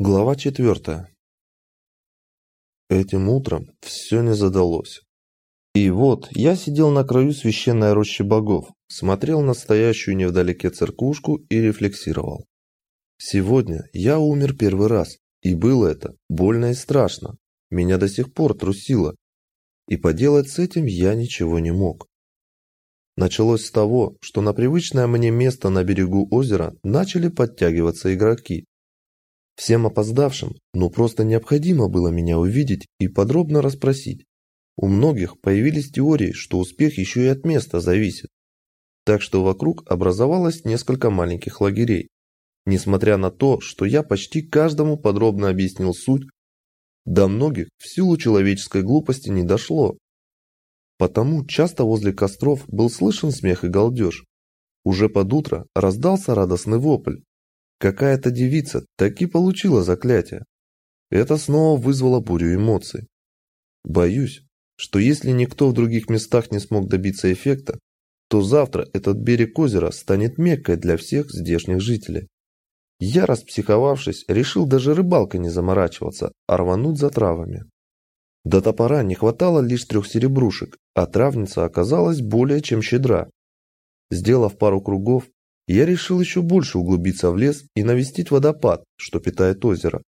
Глава четвертая. Этим утром все не задалось. И вот я сидел на краю священной рощи богов, смотрел на стоящую невдалеке церквушку и рефлексировал. Сегодня я умер первый раз, и было это больно и страшно. Меня до сих пор трусило, и поделать с этим я ничего не мог. Началось с того, что на привычное мне место на берегу озера начали подтягиваться игроки. Всем опоздавшим, ну просто необходимо было меня увидеть и подробно расспросить. У многих появились теории, что успех еще и от места зависит. Так что вокруг образовалось несколько маленьких лагерей. Несмотря на то, что я почти каждому подробно объяснил суть, до многих в силу человеческой глупости не дошло. Потому часто возле костров был слышен смех и галдеж. Уже под утро раздался радостный вопль. Какая-то девица таки получила заклятие. Это снова вызвало бурю эмоций. Боюсь, что если никто в других местах не смог добиться эффекта, то завтра этот берег озера станет меккой для всех здешних жителей. Я, распсиховавшись, решил даже рыбалкой не заморачиваться, а рвануть за травами. До топора не хватало лишь трех серебрушек, а травница оказалась более чем щедра. Сделав пару кругов, я решил еще больше углубиться в лес и навестить водопад, что питает озеро.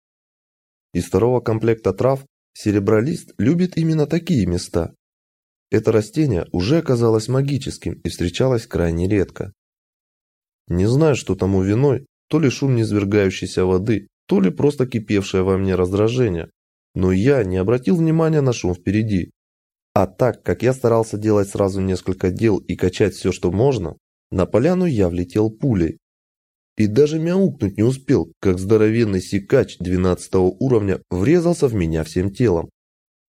Из второго комплекта трав серебролист любит именно такие места. Это растение уже оказалось магическим и встречалось крайне редко. Не знаю, что тому виной, то ли шум низвергающейся воды, то ли просто кипевшее во мне раздражение, но я не обратил внимания на шум впереди. А так, как я старался делать сразу несколько дел и качать все, что можно, на поляну я влетел пулей. И даже мяукнуть не успел, как здоровенный сикач 12 уровня врезался в меня всем телом.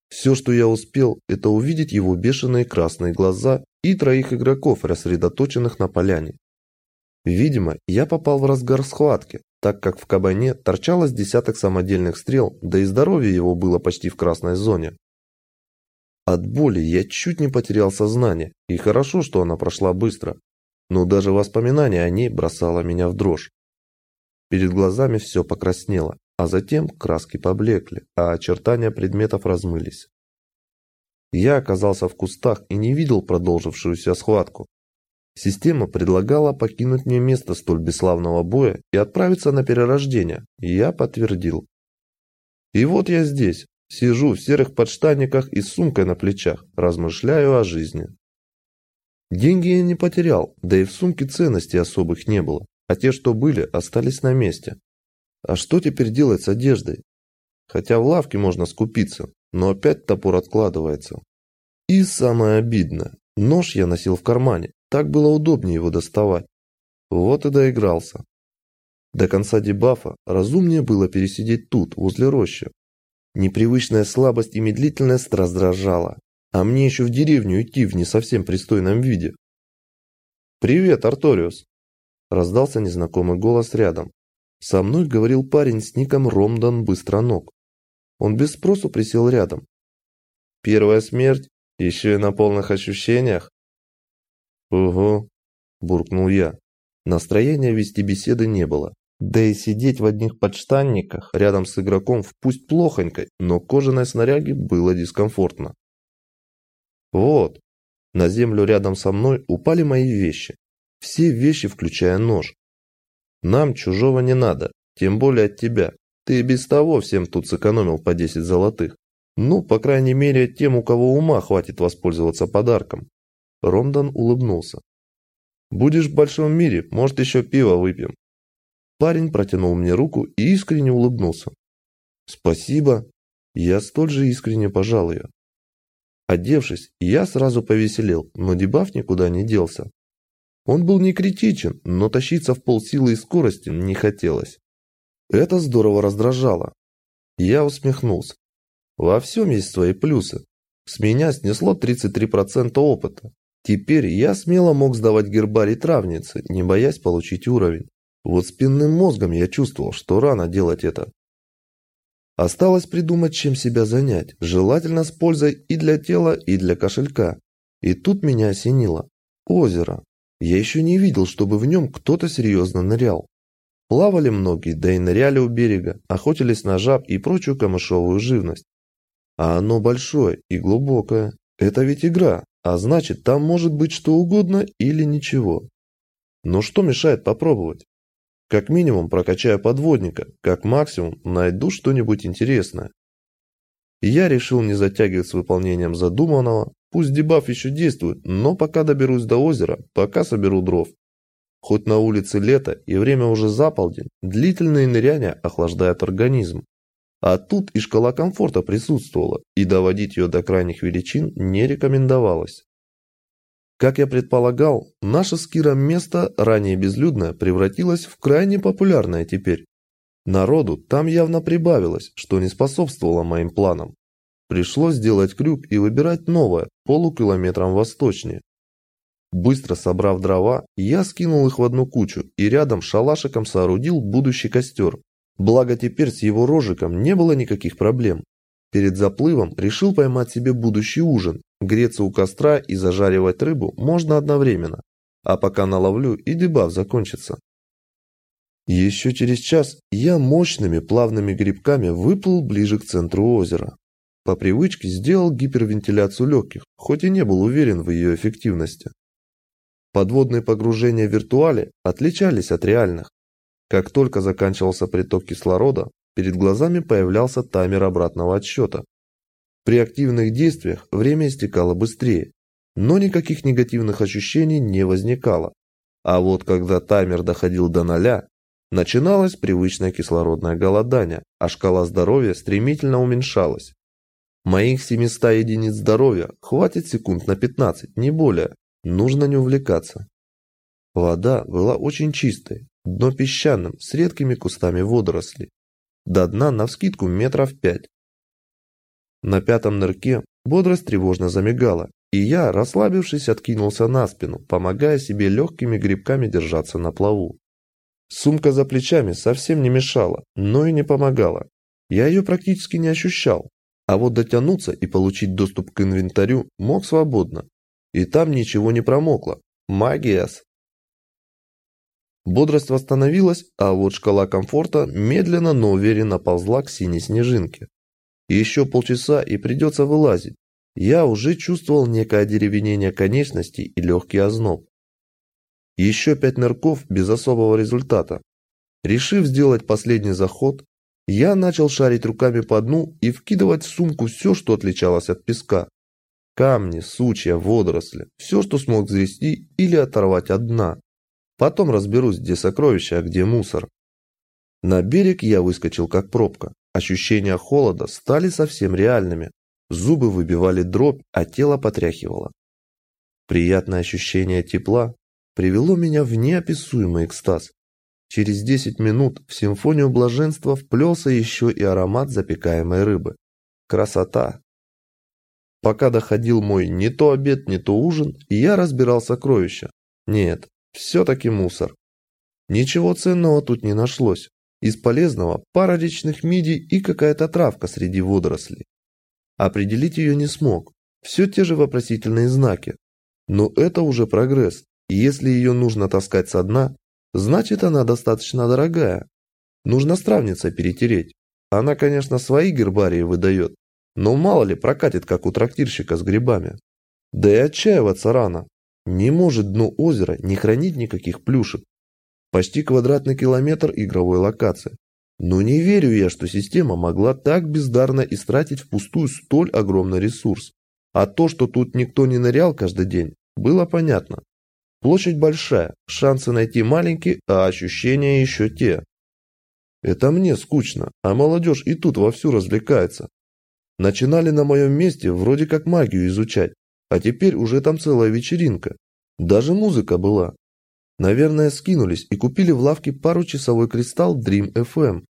Все, что я успел, это увидеть его бешеные красные глаза и троих игроков, рассредоточенных на поляне. Видимо, я попал в разгар схватки, так как в кабане торчалось десяток самодельных стрел, да и здоровье его было почти в красной зоне. От боли я чуть не потерял сознание, и хорошо, что она прошла быстро но даже воспоминание о ней бросало меня в дрожь. Перед глазами все покраснело, а затем краски поблекли, а очертания предметов размылись. Я оказался в кустах и не видел продолжившуюся схватку. Система предлагала покинуть мне место столь бесславного боя и отправиться на перерождение, и я подтвердил. И вот я здесь, сижу в серых подштанниках и с сумкой на плечах, размышляю о жизни. Деньги я не потерял, да и в сумке ценностей особых не было, а те, что были, остались на месте. А что теперь делать с одеждой? Хотя в лавке можно скупиться, но опять топор откладывается. И самое обидное, нож я носил в кармане, так было удобнее его доставать. Вот и доигрался. До конца дебафа разумнее было пересидеть тут, возле рощи. Непривычная слабость и медлительность раздражала, а мне еще в деревню идти в не совсем пристойном виде. «Привет, Арториус!» Раздался незнакомый голос рядом. Со мной говорил парень с ником Ромдан Быстроног. Он без спросу присел рядом. «Первая смерть? Еще и на полных ощущениях?» «Угу», – буркнул я. Настроения вести беседы не было. Да и сидеть в одних подштанниках рядом с игроком в пусть плохонькой, но кожаной снаряге было дискомфортно. Вот. На землю рядом со мной упали мои вещи. Все вещи, включая нож. Нам чужого не надо, тем более от тебя. Ты и без того всем тут сэкономил по 10 золотых. Ну, по крайней мере, тем, у кого ума хватит воспользоваться подарком. Ромдан улыбнулся. Будешь в большом мире, может еще пиво выпьем. Парень протянул мне руку и искренне улыбнулся. Спасибо. Я столь же искренне пожал ее. Одевшись, я сразу повеселел, но дебаф никуда не делся. Он был не критичен, но тащиться в полсилы и скорости не хотелось. Это здорово раздражало. Я усмехнулся. Во всем есть свои плюсы. С меня снесло 33% опыта. Теперь я смело мог сдавать гербарий травницы, не боясь получить уровень. Вот спинным мозгом я чувствовал, что рано делать это. Осталось придумать, чем себя занять, желательно с пользой и для тела, и для кошелька. И тут меня осенило. Озеро. Я еще не видел, чтобы в нем кто-то серьезно нырял. Плавали многие, да и ныряли у берега, охотились на жаб и прочую камышовую живность. А оно большое и глубокое. Это ведь игра, а значит, там может быть что угодно или ничего. Но что мешает попробовать? Как минимум прокачаю подводника, как максимум найду что-нибудь интересное. Я решил не затягивать с выполнением задуманного, пусть дебаф еще действует, но пока доберусь до озера, пока соберу дров. Хоть на улице лето и время уже за полдень, длительные ныряния охлаждают организм. А тут и шкала комфорта присутствовала, и доводить ее до крайних величин не рекомендовалось. Как я предполагал, наше с Киром место, ранее безлюдное, превратилось в крайне популярное теперь. Народу там явно прибавилось, что не способствовало моим планам. Пришлось сделать крюк и выбирать новое, полукилометром восточнее. Быстро собрав дрова, я скинул их в одну кучу и рядом шалашиком соорудил будущий костер. Благо теперь с его рожиком не было никаких проблем. Перед заплывом решил поймать себе будущий ужин. Греться у костра и зажаривать рыбу можно одновременно. А пока наловлю и дебаф закончится. Еще через час я мощными плавными грибками выплыл ближе к центру озера. По привычке сделал гипервентиляцию легких, хоть и не был уверен в ее эффективности. Подводные погружения в виртуале отличались от реальных. Как только заканчивался приток кислорода, перед глазами появлялся таймер обратного отсчета. При активных действиях время истекало быстрее, но никаких негативных ощущений не возникало. А вот когда таймер доходил до ноля, начиналось привычное кислородное голодание, а шкала здоровья стремительно уменьшалась. Моих 700 единиц здоровья хватит секунд на 15, не более. Нужно не увлекаться. Вода была очень чистой, дно песчаным, с редкими кустами водорослей. До дна навскидку метров пять. На пятом нырке бодрость тревожно замигала, и я, расслабившись, откинулся на спину, помогая себе легкими грибками держаться на плаву. Сумка за плечами совсем не мешала, но и не помогала. Я ее практически не ощущал, а вот дотянуться и получить доступ к инвентарю мог свободно, и там ничего не промокло. Магиас. Бодрость восстановилась, а вот шкала комфорта медленно, но уверенно ползла к синей снежинке. Еще полчаса и придется вылазить. Я уже чувствовал некое деревенение конечностей и легкий озноб. Еще пять нырков без особого результата. Решив сделать последний заход, я начал шарить руками по дну и вкидывать в сумку все, что отличалось от песка. Камни, сучья, водоросли, все, что смог взвести или оторвать от дна. Потом разберусь, где сокровища, а где мусор. На берег я выскочил как пробка. Ощущения холода стали совсем реальными. Зубы выбивали дробь, а тело потряхивало. Приятное ощущение тепла привело меня в неописуемый экстаз. Через 10 минут в симфонию блаженства вплелся еще и аромат запекаемой рыбы. Красота! Пока доходил мой не то обед, не то ужин, я разбирал сокровища. Нет, все-таки мусор. Ничего ценного тут не нашлось. Из полезного пара речных мидий и какая-то травка среди водорослей. Определить ее не смог. Все те же вопросительные знаки. Но это уже прогресс. И если ее нужно таскать со дна, значит она достаточно дорогая. Нужно стравница перетереть. Она, конечно, свои гербарии выдает, но мало ли прокатит, как у трактирщика с грибами. Да и отчаиваться рано. Не может дно озера не хранить никаких плюшек. Почти квадратный километр игровой локации. Но не верю я, что система могла так бездарно истратить впустую столь огромный ресурс. А то, что тут никто не нырял каждый день, было понятно. Площадь большая, шансы найти маленькие, а ощущения еще те. Это мне скучно, а молодежь и тут вовсю развлекается. Начинали на моем месте вроде как магию изучать, а теперь уже там целая вечеринка. Даже музыка была. Наверное, скинулись и купили в лавке пару-часовой кристалл Dream FM.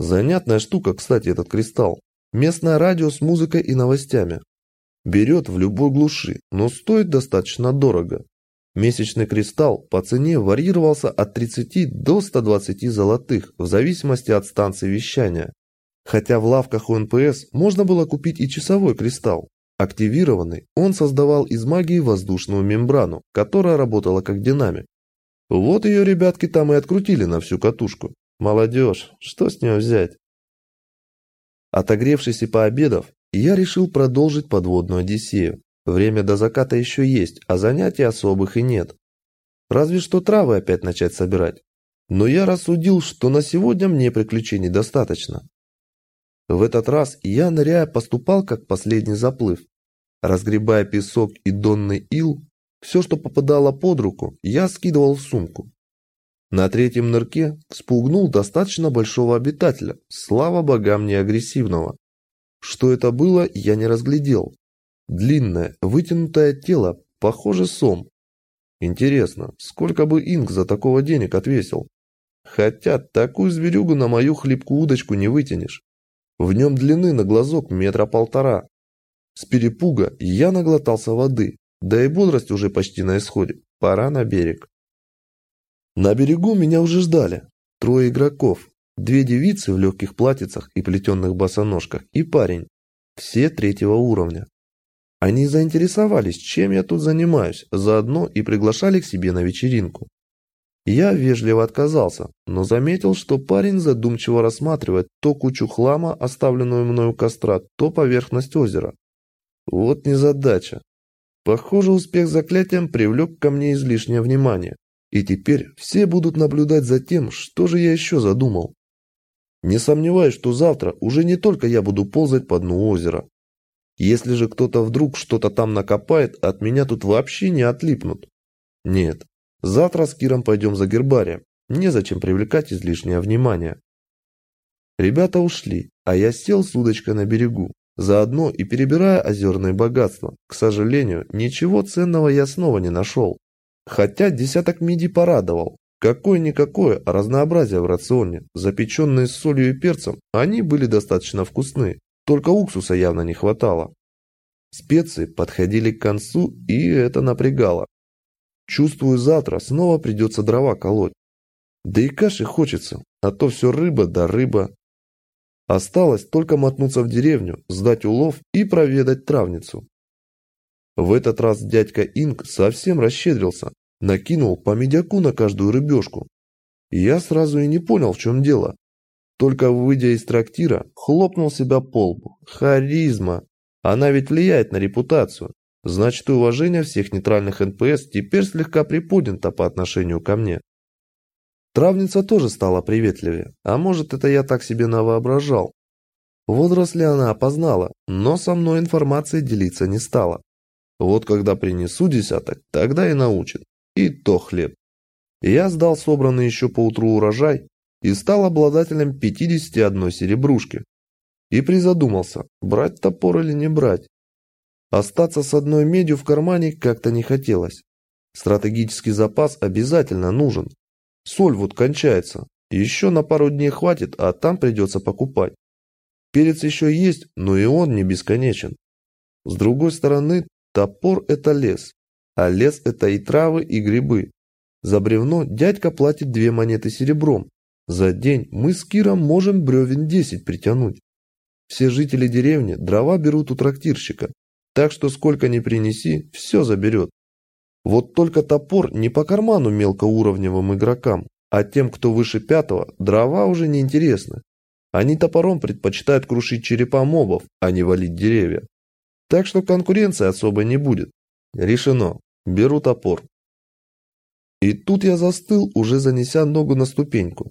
Занятная штука, кстати, этот кристалл. Местное радио с музыкой и новостями. Берет в любой глуши, но стоит достаточно дорого. Месячный кристалл по цене варьировался от 30 до 120 золотых, в зависимости от станции вещания. Хотя в лавках у НПС можно было купить и часовой кристалл. Активированный, он создавал из магии воздушную мембрану, которая работала как динамик. Вот ее ребятки там и открутили на всю катушку. Молодежь, что с нее взять? Отогревшись и пообедав, я решил продолжить подводную Одиссею. Время до заката еще есть, а занятий особых и нет. Разве что травы опять начать собирать. Но я рассудил, что на сегодня мне приключений достаточно. В этот раз я, ныряя, поступал как последний заплыв. Разгребая песок и донный ил, все, что попадало под руку, я скидывал в сумку. На третьем нырке спугнул достаточно большого обитателя, слава богам не агрессивного. Что это было, я не разглядел. Длинное, вытянутое тело, похоже сом. Интересно, сколько бы Инг за такого денег отвесил? Хотя такую зверюгу на мою хлипкую удочку не вытянешь. В нем длины на глазок метра полтора. С перепуга я наглотался воды, да и бодрость уже почти на исходе. Пора на берег. На берегу меня уже ждали. Трое игроков. Две девицы в легких платьицах и плетенных босоножках и парень. Все третьего уровня. Они заинтересовались, чем я тут занимаюсь, заодно и приглашали к себе на вечеринку. Я вежливо отказался, но заметил, что парень задумчиво рассматривает то кучу хлама, оставленную мною у костра, то поверхность озера. Вот незадача. Похоже, успех заклятием привлек ко мне излишнее внимание. И теперь все будут наблюдать за тем, что же я еще задумал. Не сомневаюсь, что завтра уже не только я буду ползать по дну озера. Если же кто-то вдруг что-то там накопает, от меня тут вообще не отлипнут. Нет, завтра с Киром пойдем за гербарием. Незачем привлекать излишнее внимание. Ребята ушли, а я сел с удочкой на берегу, заодно и перебирая озерные богатства. К сожалению, ничего ценного я снова не нашел. Хотя десяток мидий порадовал. Какое-никакое разнообразие в рационе. Запеченные с солью и перцем, они были достаточно вкусны. Только уксуса явно не хватало. Специи подходили к концу, и это напрягало. Чувствую, завтра снова придется дрова колоть. Да и каши хочется, а то все рыба да рыба. Осталось только мотнуться в деревню, сдать улов и проведать травницу. В этот раз дядька Инг совсем расщедрился, накинул по медяку на каждую рыбешку. Я сразу и не понял, в чем дело. Только выйдя из трактира, хлопнул себя по лбу. Харизма! Она ведь влияет на репутацию. Значит, и уважение всех нейтральных НПС теперь слегка приподнято по отношению ко мне. Травница тоже стала приветливее, а может, это я так себе навоображал. Водоросли она опознала, но со мной информацией делиться не стала. Вот когда принесу десяток, тогда и научит. И то хлеб. Я сдал собранный еще поутру урожай и стал обладателем 51 серебрушки. И призадумался, брать топор или не брать. Остаться с одной медью в кармане как-то не хотелось. Стратегический запас обязательно нужен. Соль вот кончается. Еще на пару дней хватит, а там придется покупать. Перец еще есть, но и он не бесконечен. С другой стороны, топор – это лес. А лес – это и травы, и грибы. За бревно дядька платит две монеты серебром, за день мы с Киром можем бревен 10 притянуть. Все жители деревни дрова берут у трактирщика, так что сколько ни принеси, все заберет. Вот только топор не по карману мелкоуровневым игрокам, а тем, кто выше пятого, дрова уже не интересны. Они топором предпочитают крушить черепа мобов, а не валить деревья. Так что конкуренции особо не будет. Решено. Беру топор. И тут я застыл, уже занеся ногу на ступеньку.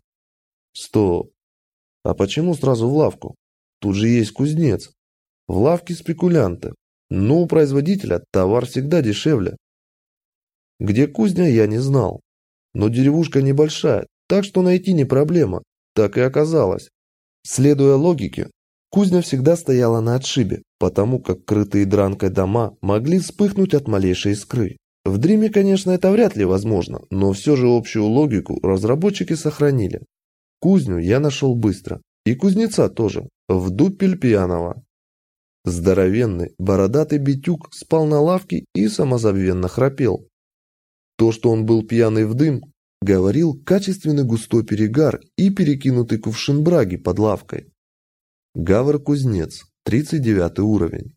Стоп. А почему сразу в лавку? Тут же есть кузнец. В лавке спекулянты. Но у производителя товар всегда дешевле. Где кузня, я не знал. Но деревушка небольшая, так что найти не проблема. Так и оказалось. Следуя логике, кузня всегда стояла на отшибе, потому как крытые дранкой дома могли вспыхнуть от малейшей искры. В Дриме, конечно, это вряд ли возможно, но все же общую логику разработчики сохранили. Кузню я нашел быстро. И кузнеца тоже. В дупель пьяного. Здоровенный, бородатый битюк спал на лавке и самозабвенно храпел. То, что он был пьяный в дым, говорил качественный густой перегар и перекинутый кувшин браги под лавкой. Гавр-кузнец, 39 уровень.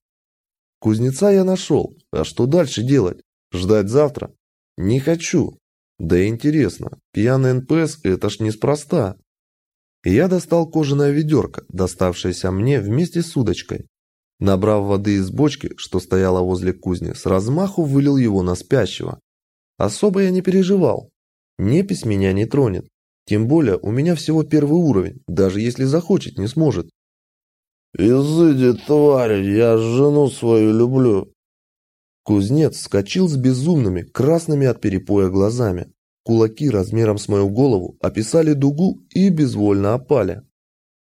Кузнеца я нашел, а что дальше делать? Ждать завтра? Не хочу. Да интересно, пьяный НПС это ж неспроста. Я достал кожаное ведерко, доставшееся мне вместе с удочкой. Набрав воды из бочки, что стояла возле кузни, с размаху вылил его на спящего. Особо я не переживал. Непись меня не тронет. Тем более у меня всего первый уровень, даже если захочет, не сможет. «Изыди, тварь, я жену свою люблю!» Кузнец вскочил с безумными, красными от перепоя глазами. Кулаки размером с мою голову описали дугу и безвольно опали.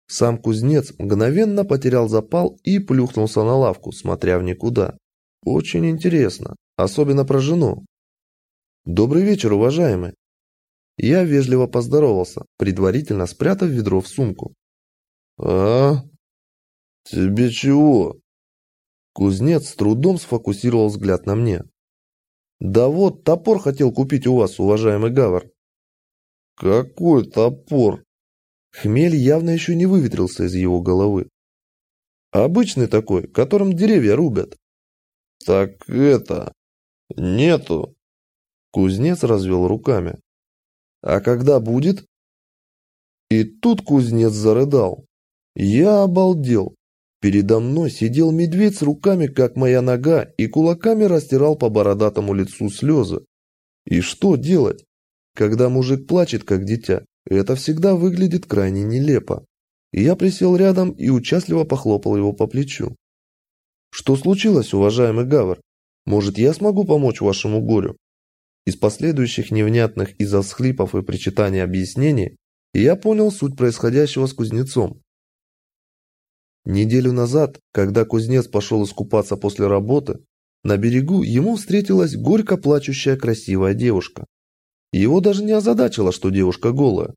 Сам кузнец мгновенно потерял запал и плюхнулся на лавку, смотря в никуда. Очень интересно, особенно про жену. «Добрый вечер, уважаемый!» Я вежливо поздоровался, предварительно спрятав ведро в сумку. «А? Тебе чего?» Кузнец с трудом сфокусировал взгляд на мне. «Да вот, топор хотел купить у вас, уважаемый Гавар». «Какой топор?» Хмель явно еще не выветрился из его головы. Обычный такой, которым деревья рубят. Так это... Нету. Кузнец развел руками. А когда будет? И тут кузнец зарыдал. Я обалдел. Передо мной сидел медведь с руками, как моя нога, и кулаками растирал по бородатому лицу слезы. И что делать? Когда мужик плачет, как дитя, это всегда выглядит крайне нелепо. Я присел рядом и участливо похлопал его по плечу. «Что случилось, уважаемый Гавр? Может, я смогу помочь вашему горю?» Из последующих невнятных из-за всхлипов и причитаний объяснений я понял суть происходящего с кузнецом. Неделю назад, когда кузнец пошел искупаться после работы, на берегу ему встретилась горько плачущая красивая девушка. Его даже не озадачило, что девушка голая.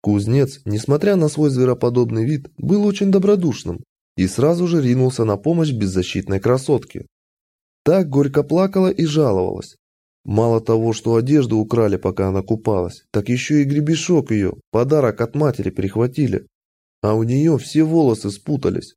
Кузнец, несмотря на свой звероподобный вид, был очень добродушным и сразу же ринулся на помощь беззащитной красотке. Так горько плакала и жаловалась. Мало того, что одежду украли, пока она купалась, так еще и гребешок ее, подарок от матери, прихватили. А у нее все волосы спутались.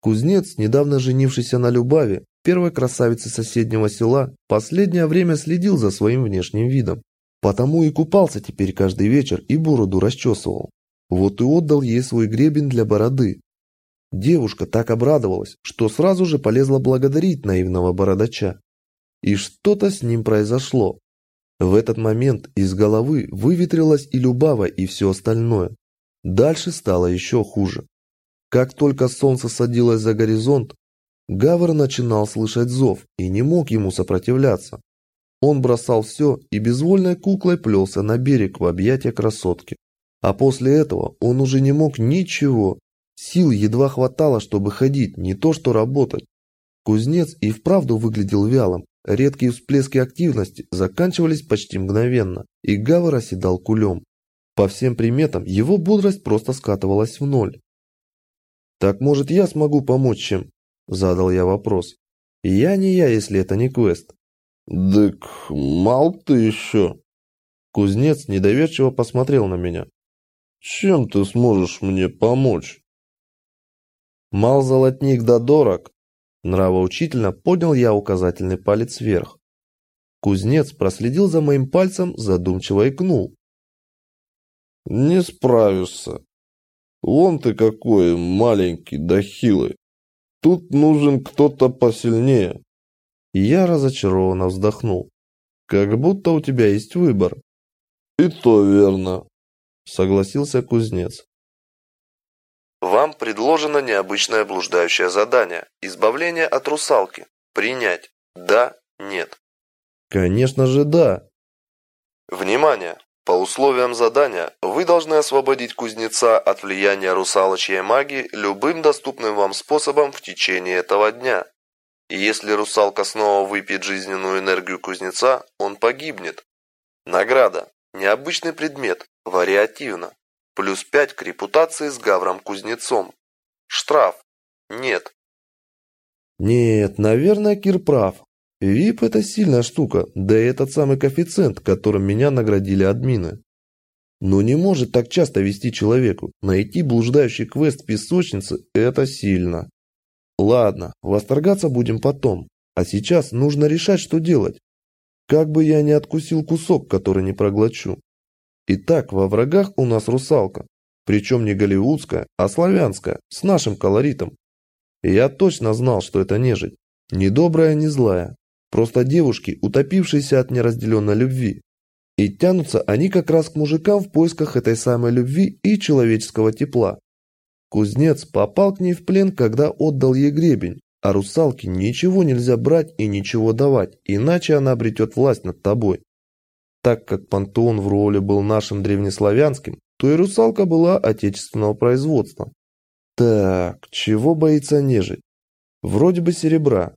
Кузнец, недавно женившийся на Любави, первой красавице соседнего села, последнее время следил за своим внешним видом. Потому и купался теперь каждый вечер и бороду расчесывал. Вот и отдал ей свой гребень для бороды. Девушка так обрадовалась, что сразу же полезла благодарить наивного бородача. И что-то с ним произошло. В этот момент из головы выветрилась и Любава, и все остальное. Дальше стало еще хуже. Как только солнце садилось за горизонт, Гавр начинал слышать зов и не мог ему сопротивляться. Он бросал все и безвольной куклой плелся на берег в объятия красотки. А после этого он уже не мог ничего. Сил едва хватало, чтобы ходить, не то что работать. Кузнец и вправду выглядел вялым. Редкие всплески активности заканчивались почти мгновенно, и Гавр оседал кулем. По всем приметам, его бодрость просто скатывалась в ноль. «Так, может, я смогу помочь чем?» Задал я вопрос. Я не я, если это не квест. Дык, мал ты еще. Кузнец недоверчиво посмотрел на меня. Чем ты сможешь мне помочь? Мал золотник да дорог. Нравоучительно поднял я указательный палец вверх. Кузнец проследил за моим пальцем, задумчиво икнул. «Не справишься. Вон ты какой маленький да хилый. Тут нужен кто-то посильнее. Я разочарованно вздохнул. Как будто у тебя есть выбор. И то верно, согласился кузнец. Вам предложено необычное блуждающее задание. Избавление от русалки. Принять. Да, нет. Конечно же да. Внимание! По условиям задания вы должны освободить кузнеца от влияния русалочьей магии любым доступным вам способом в течение этого дня. И если русалка снова выпьет жизненную энергию кузнеца, он погибнет. Награда. Необычный предмет. Вариативно. Плюс 5 к репутации с Гавром-кузнецом. Штраф. Нет. Нет, наверное, Кир прав. ВИП – это сильная штука, да и этот самый коэффициент, которым меня наградили админы. Но не может так часто вести человеку. Найти блуждающий квест в песочнице – это сильно. Ладно, восторгаться будем потом. А сейчас нужно решать, что делать. Как бы я не откусил кусок, который не проглочу. Итак, во врагах у нас русалка. Причем не голливудская, а славянская, с нашим колоритом. Я точно знал, что это нежить. Не добрая, не злая. Просто девушки, утопившиеся от неразделенной любви. И тянутся они как раз к мужикам в поисках этой самой любви и человеческого тепла. Кузнец попал к ней в плен, когда отдал ей гребень, а русалке ничего нельзя брать и ничего давать, иначе она обретет власть над тобой. Так как пантеон в Руоле был нашим древнеславянским, то и русалка была отечественного производства. Так, чего боится нежить? Вроде бы серебра.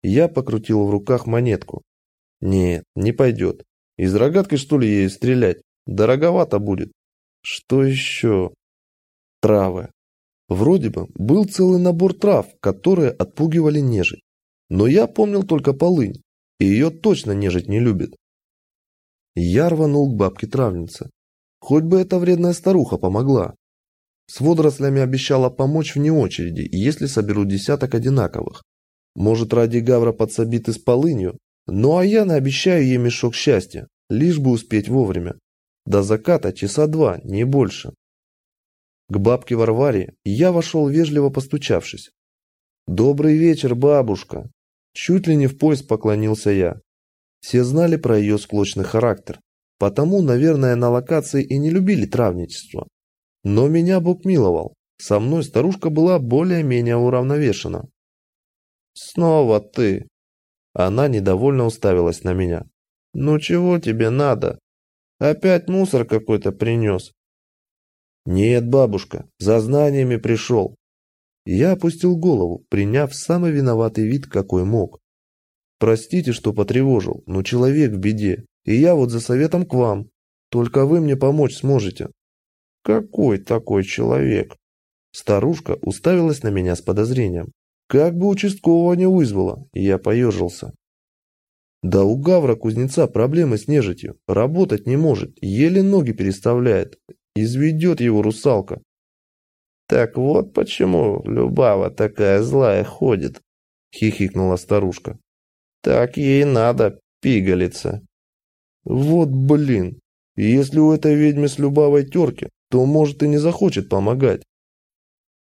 Я покрутил в руках монетку. Нет, не пойдет. Из рогаткой что ли ей стрелять? Дороговато будет. Что еще? Травы. Вроде бы был целый набор трав, которые отпугивали нежить. Но я помнил только полынь, и ее точно нежить не любит. Я рванул к бабке-травнице. Хоть бы эта вредная старуха помогла. С водорослями обещала помочь вне очереди, если соберу десяток одинаковых. Может, ради гавра подсобиты с полынью? Ну а я наобещаю ей мешок счастья, лишь бы успеть вовремя. До заката часа два, не больше. К бабке Варваре я вошел, вежливо постучавшись. «Добрый вечер, бабушка!» Чуть ли не в пояс поклонился я. Все знали про ее склочный характер, потому, наверное, на локации и не любили травничество. Но меня Бог миловал. Со мной старушка была более-менее уравновешена. «Снова ты!» Она недовольно уставилась на меня. «Ну чего тебе надо? Опять мусор какой-то принес. «Нет, бабушка, за знаниями пришел». Я опустил голову, приняв самый виноватый вид, какой мог. «Простите, что потревожил, но человек в беде, и я вот за советом к вам. Только вы мне помочь сможете». «Какой такой человек?» Старушка уставилась на меня с подозрением. Как бы участкового не вызвала, и я поежился. Да у Гавра кузнеца проблемы с нежитью. Работать не может, еле ноги переставляет. Изведет его русалка. Так вот почему Любава такая злая ходит, хихикнула старушка. Так ей надо, пигалица. Вот блин, если у этой ведьмы с Любавой терки, то может и не захочет помогать.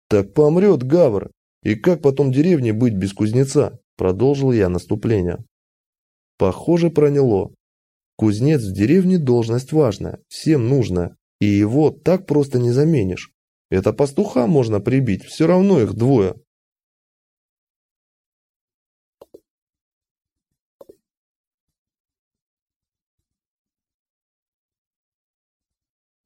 Так помрет Гавр, и как потом деревне быть без кузнеца? Продолжил я наступление. Похоже, проняло. Кузнец в деревне должность важная, всем нужная, и его так просто не заменишь. Это пастуха можно прибить, все равно их двое.